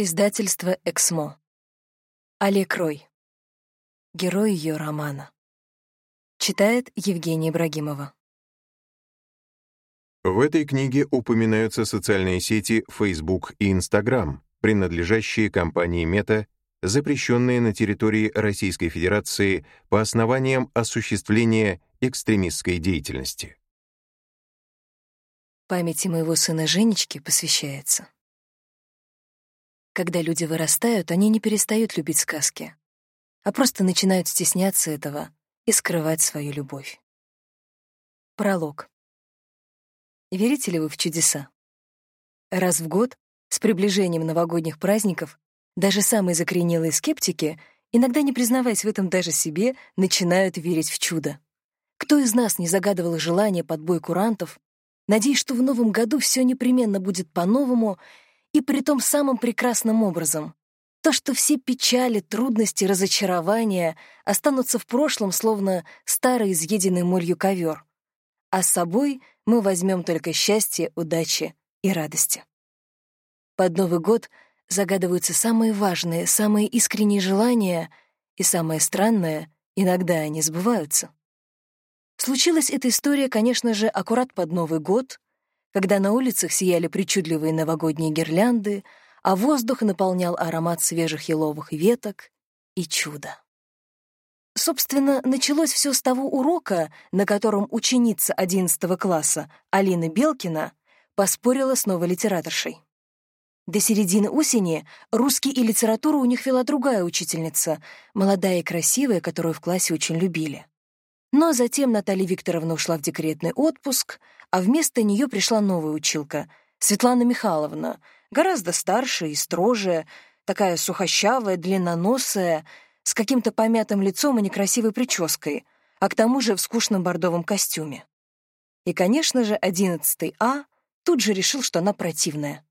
Издательство «Эксмо». Олег Рой. Герой ее романа. Читает Евгения Ибрагимова. В этой книге упоминаются социальные сети Facebook и Instagram, принадлежащие компании Meta, запрещенные на территории Российской Федерации по основаниям осуществления экстремистской деятельности. Памяти моего сына Женечки посвящается. Когда люди вырастают, они не перестают любить сказки, а просто начинают стесняться этого и скрывать свою любовь. Пролог. Верите ли вы в чудеса? Раз в год, с приближением новогодних праздников, даже самые закоренелые скептики, иногда не признаваясь в этом даже себе, начинают верить в чудо. Кто из нас не загадывал желание под бой курантов, надеясь, что в новом году все непременно будет по-новому — и при том самым прекрасным образом. То, что все печали, трудности, разочарования останутся в прошлом, словно старый изъеденный молью ковер. А с собой мы возьмем только счастье, удачи и радости. Под Новый год загадываются самые важные, самые искренние желания, и самое странное — иногда они сбываются. Случилась эта история, конечно же, аккурат под Новый год, когда на улицах сияли причудливые новогодние гирлянды, а воздух наполнял аромат свежих еловых веток и чуда. Собственно, началось все с того урока, на котором ученица 11 класса Алина Белкина поспорила с новой литераторшей. До середины осени русский и литературу у них вела другая учительница, молодая и красивая, которую в классе очень любили. Но затем Наталья Викторовна ушла в декретный отпуск, а вместо нее пришла новая училка, Светлана Михайловна, гораздо старше и строже, такая сухощавая, длинноносая, с каким-то помятым лицом и некрасивой прической, а к тому же в скучном бордовом костюме. И, конечно же, одиннадцатый А тут же решил, что она противная.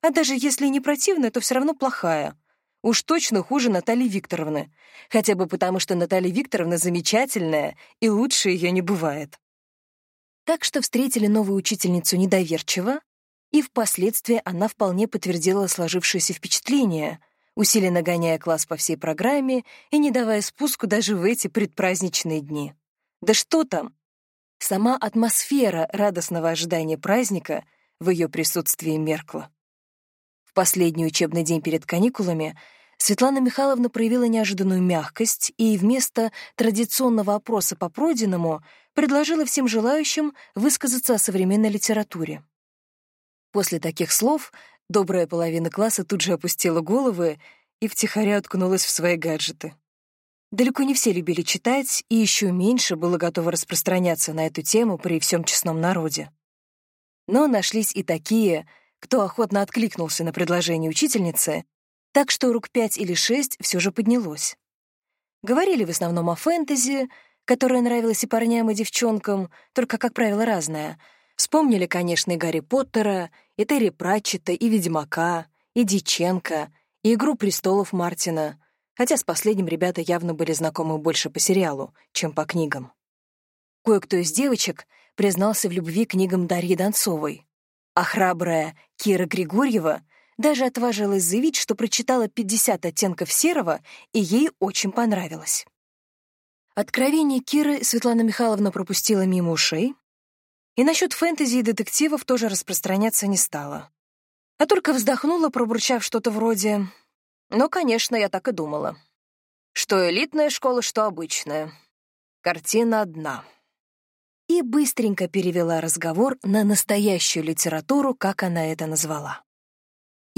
А даже если не противная, то все равно плохая — Уж точно хуже Натальи Викторовны. Хотя бы потому, что Наталья Викторовна замечательная, и лучше ее не бывает. Так что встретили новую учительницу недоверчиво, и впоследствии она вполне подтвердила сложившееся впечатление, усиленно гоняя класс по всей программе и не давая спуску даже в эти предпраздничные дни. Да что там! Сама атмосфера радостного ожидания праздника в ее присутствии меркла. В последний учебный день перед каникулами Светлана Михайловна проявила неожиданную мягкость и вместо традиционного опроса по пройденному предложила всем желающим высказаться о современной литературе. После таких слов добрая половина класса тут же опустила головы и втихаря уткнулась в свои гаджеты. Далеко не все любили читать, и еще меньше было готово распространяться на эту тему при всем честном народе. Но нашлись и такие, кто охотно откликнулся на предложение учительницы, так что рук пять или шесть все же поднялось. Говорили в основном о фэнтези, которое нравилось и парням, и девчонкам, только, как правило, разное. Вспомнили, конечно, и Гарри Поттера, и Терри Пратчета, и Ведьмака, и Диченко, и «Игру престолов» Мартина, хотя с последним ребята явно были знакомы больше по сериалу, чем по книгам. Кое-кто из девочек признался в любви книгам Дарьи Донцовой, а храбрая Кира Григорьева даже отважилась заявить, что прочитала 50 оттенков серого, и ей очень понравилось. Откровение Киры Светлана Михайловна пропустила мимо ушей, и насчет фэнтези и детективов тоже распространяться не стала. А только вздохнула, пробурчав что-то вроде «Ну, конечно, я так и думала. Что элитная школа, что обычная. Картина одна» и быстренько перевела разговор на настоящую литературу, как она это назвала.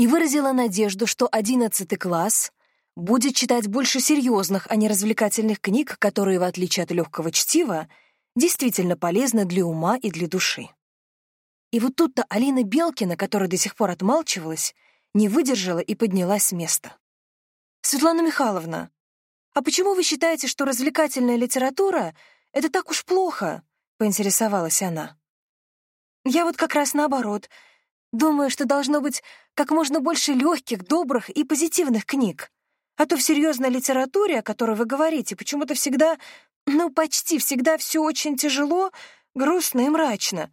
И выразила надежду, что одиннадцатый класс будет читать больше серьезных, а не развлекательных книг, которые, в отличие от легкого чтива, действительно полезны для ума и для души. И вот тут-то Алина Белкина, которая до сих пор отмалчивалась, не выдержала и поднялась с места. «Светлана Михайловна, а почему вы считаете, что развлекательная литература — это так уж плохо?» поинтересовалась она. Я вот как раз наоборот. Думаю, что должно быть как можно больше легких, добрых и позитивных книг. А то в серьезной литературе, о которой вы говорите, почему-то всегда, ну, почти всегда все очень тяжело, грустно и мрачно.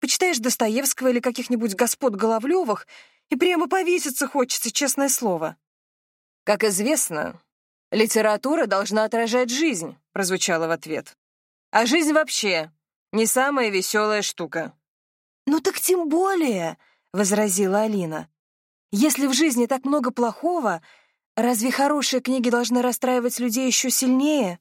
Почитаешь Достоевского или каких-нибудь господ Головлевых, И прямо повеситься хочется, честное слово. Как известно, литература должна отражать жизнь, прозвучало в ответ. А жизнь вообще не самая веселая штука. «Ну так тем более», — возразила Алина. «Если в жизни так много плохого, разве хорошие книги должны расстраивать людей еще сильнее?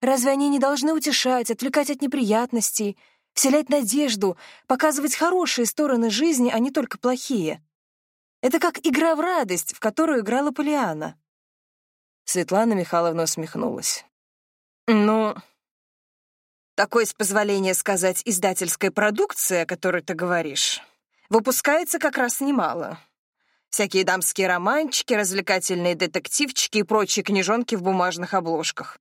Разве они не должны утешать, отвлекать от неприятностей, вселять надежду, показывать хорошие стороны жизни, а не только плохие? Это как игра в радость, в которую играла Полиана». Светлана Михайловна усмехнулась. «Ну, такой, с позволения сказать, издательская продукция, о которой ты говоришь, выпускается как раз немало. Всякие дамские романчики, развлекательные детективчики и прочие книжонки в бумажных обложках.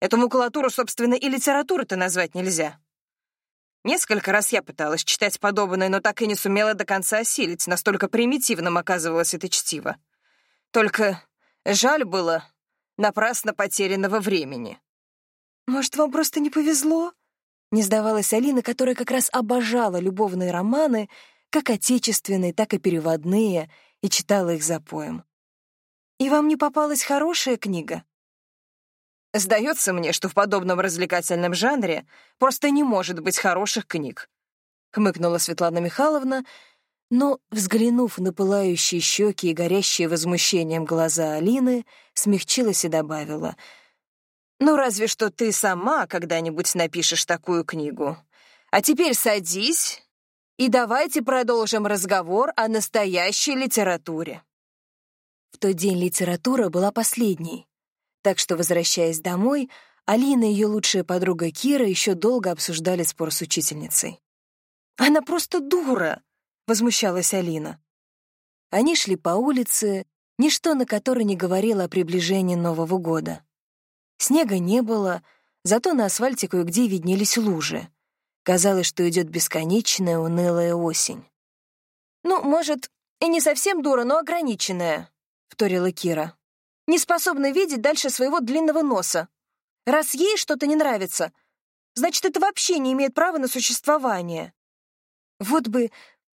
Эту макулатуру, собственно, и литературы-то назвать нельзя. Несколько раз я пыталась читать подобное, но так и не сумела до конца осилить, настолько примитивным оказывалось это чтиво. Только жаль было напрасно потерянного времени. «Может, вам просто не повезло?» Не сдавалась Алина, которая как раз обожала любовные романы, как отечественные, так и переводные, и читала их за поем. «И вам не попалась хорошая книга?» «Сдается мне, что в подобном развлекательном жанре просто не может быть хороших книг», — хмыкнула Светлана Михайловна, но, взглянув на пылающие щеки и горящие возмущением глаза Алины, смягчилась и добавила — ну, разве что ты сама когда-нибудь напишешь такую книгу. А теперь садись и давайте продолжим разговор о настоящей литературе. В тот день литература была последней, так что, возвращаясь домой, Алина и ее лучшая подруга Кира еще долго обсуждали спор с учительницей. «Она просто дура!» — возмущалась Алина. Они шли по улице, ничто на которой не говорило о приближении Нового года. Снега не было, зато на асфальте кое-где виднелись лужи. Казалось, что идет бесконечная унылая осень. «Ну, может, и не совсем дура, но ограниченная», — вторила Кира. «Не способна видеть дальше своего длинного носа. Раз ей что-то не нравится, значит, это вообще не имеет права на существование». «Вот бы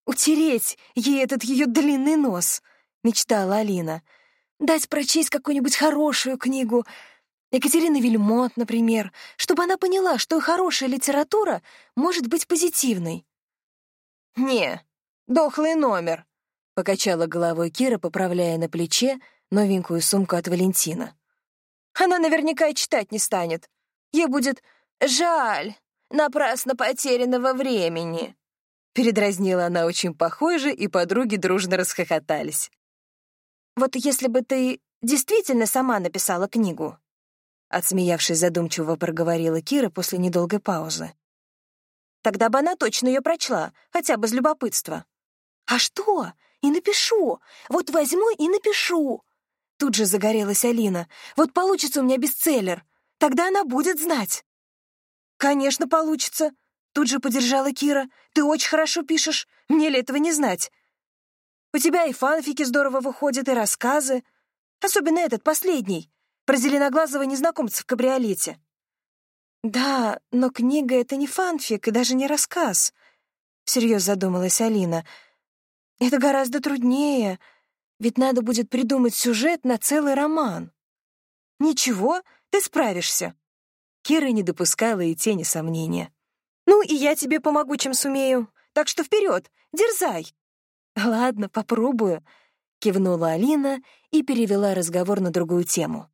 утереть ей этот ее длинный нос», — мечтала Алина. «Дать прочесть какую-нибудь хорошую книгу, Екатерины Вильмонт, например, чтобы она поняла, что хорошая литература может быть позитивной. «Не, дохлый номер», — покачала головой Кира, поправляя на плече новенькую сумку от Валентина. «Она наверняка и читать не станет. Ей будет жаль напрасно потерянного времени». Передразнила она очень похоже, и подруги дружно расхохотались. «Вот если бы ты действительно сама написала книгу, Отсмеявшись задумчиво, проговорила Кира после недолгой паузы. «Тогда бы она точно ее прочла, хотя бы из любопытства». «А что? И напишу! Вот возьму и напишу!» Тут же загорелась Алина. «Вот получится у меня бестселлер. Тогда она будет знать». «Конечно, получится!» Тут же поддержала Кира. «Ты очень хорошо пишешь. Мне ли этого не знать? У тебя и фанфики здорово выходят, и рассказы. Особенно этот, последний про зеленоглазого незнакомца в кабриолете. Да, но книга — это не фанфик и даже не рассказ, — всерьез задумалась Алина. Это гораздо труднее, ведь надо будет придумать сюжет на целый роман. Ничего, ты справишься. Кира не допускала и тени сомнения. Ну, и я тебе помогу, чем сумею. Так что вперед, дерзай. Ладно, попробую, — кивнула Алина и перевела разговор на другую тему.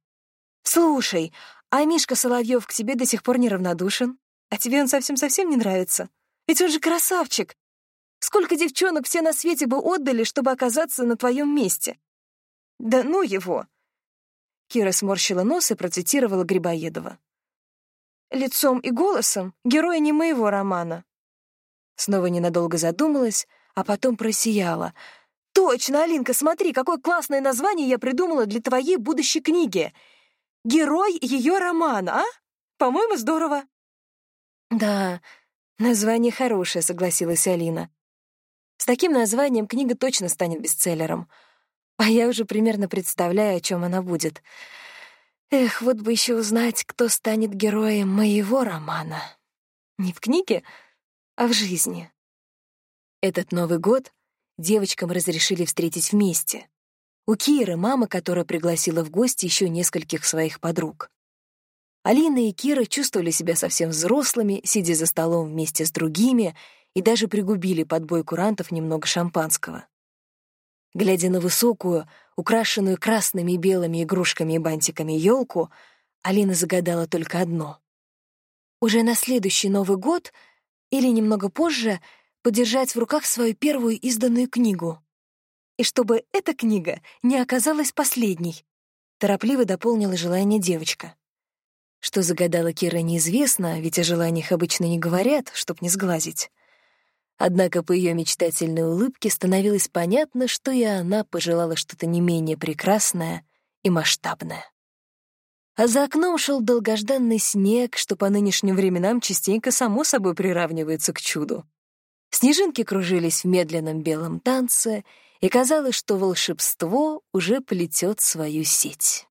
«Слушай, а Мишка Соловьев к тебе до сих пор неравнодушен? А тебе он совсем-совсем не нравится? Ведь он же красавчик! Сколько девчонок все на свете бы отдали, чтобы оказаться на твоем месте?» «Да ну его!» Кира сморщила нос и процитировала Грибоедова. «Лицом и голосом героя не моего романа». Снова ненадолго задумалась, а потом просияла. «Точно, Алинка, смотри, какое классное название я придумала для твоей будущей книги!» Герой ее романа, а? По-моему, здорово». «Да, название хорошее», — согласилась Алина. «С таким названием книга точно станет бестселлером. А я уже примерно представляю, о чем она будет. Эх, вот бы еще узнать, кто станет героем моего романа. Не в книге, а в жизни». Этот Новый год девочкам разрешили встретить вместе. У Киры мама, которая пригласила в гости еще нескольких своих подруг. Алина и Кира чувствовали себя совсем взрослыми, сидя за столом вместе с другими, и даже пригубили под бой курантов немного шампанского. Глядя на высокую, украшенную красными и белыми игрушками и бантиками елку, Алина загадала только одно. Уже на следующий Новый год или немного позже подержать в руках свою первую изданную книгу. И чтобы эта книга не оказалась последней, торопливо дополнила желание девочка. Что загадала Кира, неизвестно, ведь о желаниях обычно не говорят, чтоб не сглазить. Однако по ее мечтательной улыбке становилось понятно, что и она пожелала что-то не менее прекрасное и масштабное. А за окном шел долгожданный снег, что по нынешним временам частенько само собой приравнивается к чуду. Снежинки кружились в медленном белом танце, и казалось, что волшебство уже плетет свою сеть.